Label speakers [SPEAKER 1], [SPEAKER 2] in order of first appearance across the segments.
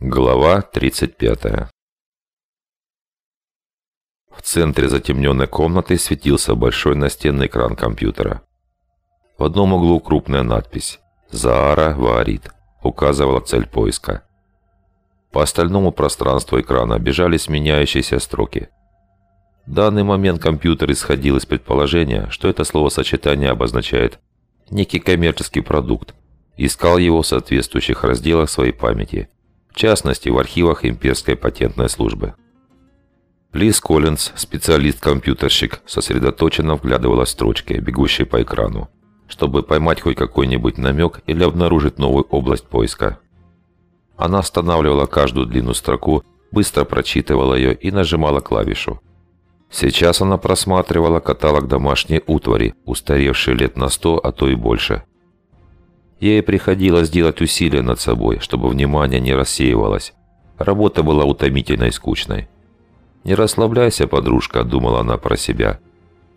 [SPEAKER 1] Глава 35 В центре затемненной комнаты светился большой настенный экран компьютера. В одном углу крупная надпись «Заара Ваарит» указывала цель поиска. По остальному пространству экрана бежали сменяющиеся строки. В данный момент компьютер исходил из предположения, что это словосочетание обозначает некий коммерческий продукт, искал его в соответствующих разделах своей памяти – в частности в архивах имперской патентной службы. Лиз Коллинз, специалист-компьютерщик, сосредоточенно вглядывала строчки, бегущие по экрану, чтобы поймать хоть какой-нибудь намек или обнаружить новую область поиска. Она останавливала каждую длинную строку, быстро прочитывала ее и нажимала клавишу. Сейчас она просматривала каталог домашней утвари, устаревший лет на сто, а то и больше. Ей приходилось делать усилия над собой, чтобы внимание не рассеивалось. Работа была утомительной и скучной. «Не расслабляйся, подружка», — думала она про себя.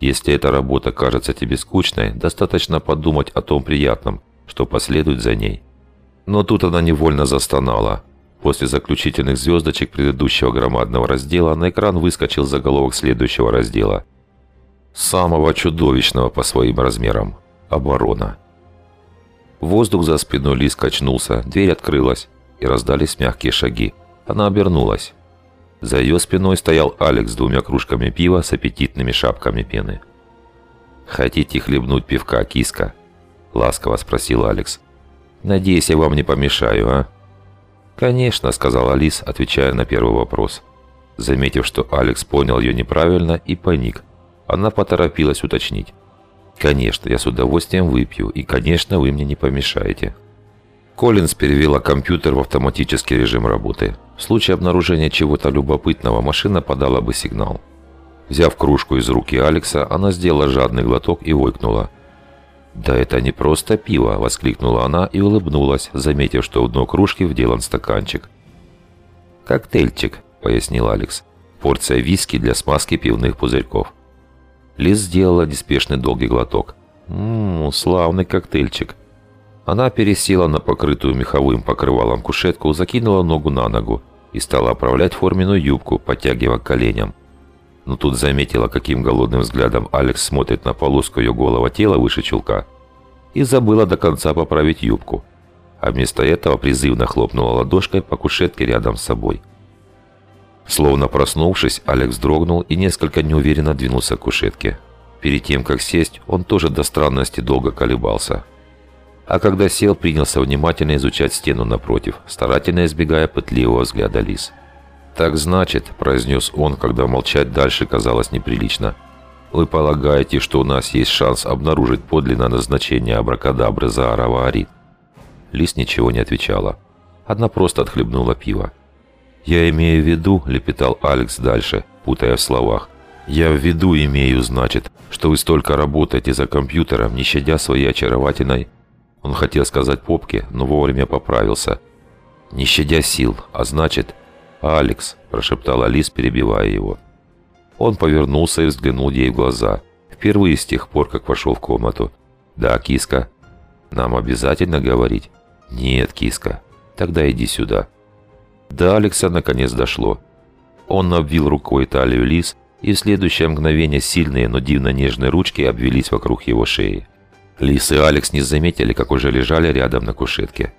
[SPEAKER 1] «Если эта работа кажется тебе скучной, достаточно подумать о том приятном, что последует за ней». Но тут она невольно застонала. После заключительных звездочек предыдущего громадного раздела на экран выскочил заголовок следующего раздела. Самого чудовищного по своим размерам. Оборона. Воздух за спиной Лиз качнулся, дверь открылась, и раздались мягкие шаги. Она обернулась. За ее спиной стоял Алекс с двумя кружками пива с аппетитными шапками пены. «Хотите хлебнуть пивка, киска?» – ласково спросил Алекс. «Надеюсь, я вам не помешаю, а?» «Конечно», – сказала Лиз, отвечая на первый вопрос. Заметив, что Алекс понял ее неправильно и паник, она поторопилась уточнить. «Конечно, я с удовольствием выпью, и, конечно, вы мне не помешаете». Коллинз перевела компьютер в автоматический режим работы. В случае обнаружения чего-то любопытного машина подала бы сигнал. Взяв кружку из руки Алекса, она сделала жадный глоток и войкнула. «Да это не просто пиво!» – воскликнула она и улыбнулась, заметив, что в дно кружки вделан стаканчик. «Коктейльчик», – пояснил Алекс. «Порция виски для смазки пивных пузырьков». Лиз сделала неспешный долгий глоток. «Ммм, славный коктейльчик». Она пересела на покрытую меховым покрывалом кушетку, закинула ногу на ногу и стала оправлять форменную юбку, подтягивая коленям. Но тут заметила, каким голодным взглядом Алекс смотрит на полоску ее голого тела выше чулка. И забыла до конца поправить юбку. А вместо этого призывно хлопнула ладошкой по кушетке рядом с собой. Словно проснувшись, Алекс дрогнул и несколько неуверенно двинулся к кушетке. Перед тем, как сесть, он тоже до странности долго колебался. А когда сел, принялся внимательно изучать стену напротив, старательно избегая пытливого взгляда Лис. «Так значит», – произнес он, когда молчать дальше казалось неприлично, «вы полагаете, что у нас есть шанс обнаружить подлинное назначение абракадабры за Араваарит?» Лис ничего не отвечала. Одна просто отхлебнула пиво. «Я имею в виду», — лепетал Алекс дальше, путая в словах. «Я в виду имею, значит, что вы столько работаете за компьютером, не щадя своей очаровательной...» Он хотел сказать попке, но вовремя поправился. «Не щадя сил, а значит...» «Алекс», — прошептал Алис, перебивая его. Он повернулся и взглянул ей в глаза. Впервые с тех пор, как вошел в комнату. «Да, киска». «Нам обязательно говорить?» «Нет, киска. Тогда иди сюда». До Алекса наконец дошло. Он обвил рукой талию Лис, и в следующее мгновение сильные, но дивно нежные ручки обвелись вокруг его шеи. Лис и Алекс не заметили, как уже лежали рядом на кушетке.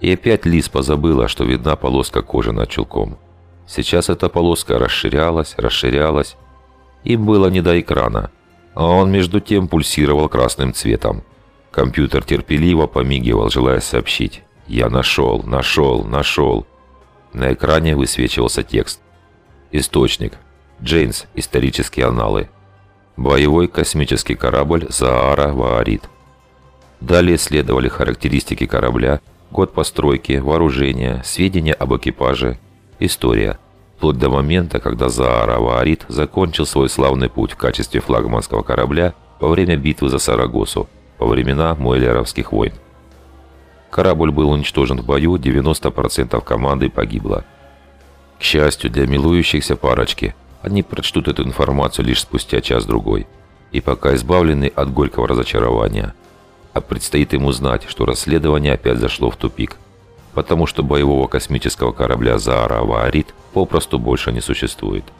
[SPEAKER 1] И опять Лис позабыла, что видна полоска кожи над чулком. Сейчас эта полоска расширялась, расширялась. Им было не до экрана, а он между тем пульсировал красным цветом. Компьютер терпеливо помигивал, желая сообщить. «Я нашел, нашел, нашел!» На экране высвечивался текст. Источник. Джейнс. Исторические аналы. Боевой космический корабль Заара Ваарит. Далее следовали характеристики корабля, год постройки, вооружение, сведения об экипаже, история, вплоть до момента, когда Заара Ваарит закончил свой славный путь в качестве флагманского корабля во время битвы за Сарагосу, во времена Мойлеровских войн. Корабль был уничтожен в бою, 90% команды погибло. К счастью для милующихся парочки, они прочтут эту информацию лишь спустя час-другой. И пока избавлены от горького разочарования. А предстоит им узнать, что расследование опять зашло в тупик. потому что боевого космического корабля «Заара Ваарит» попросту больше не существует –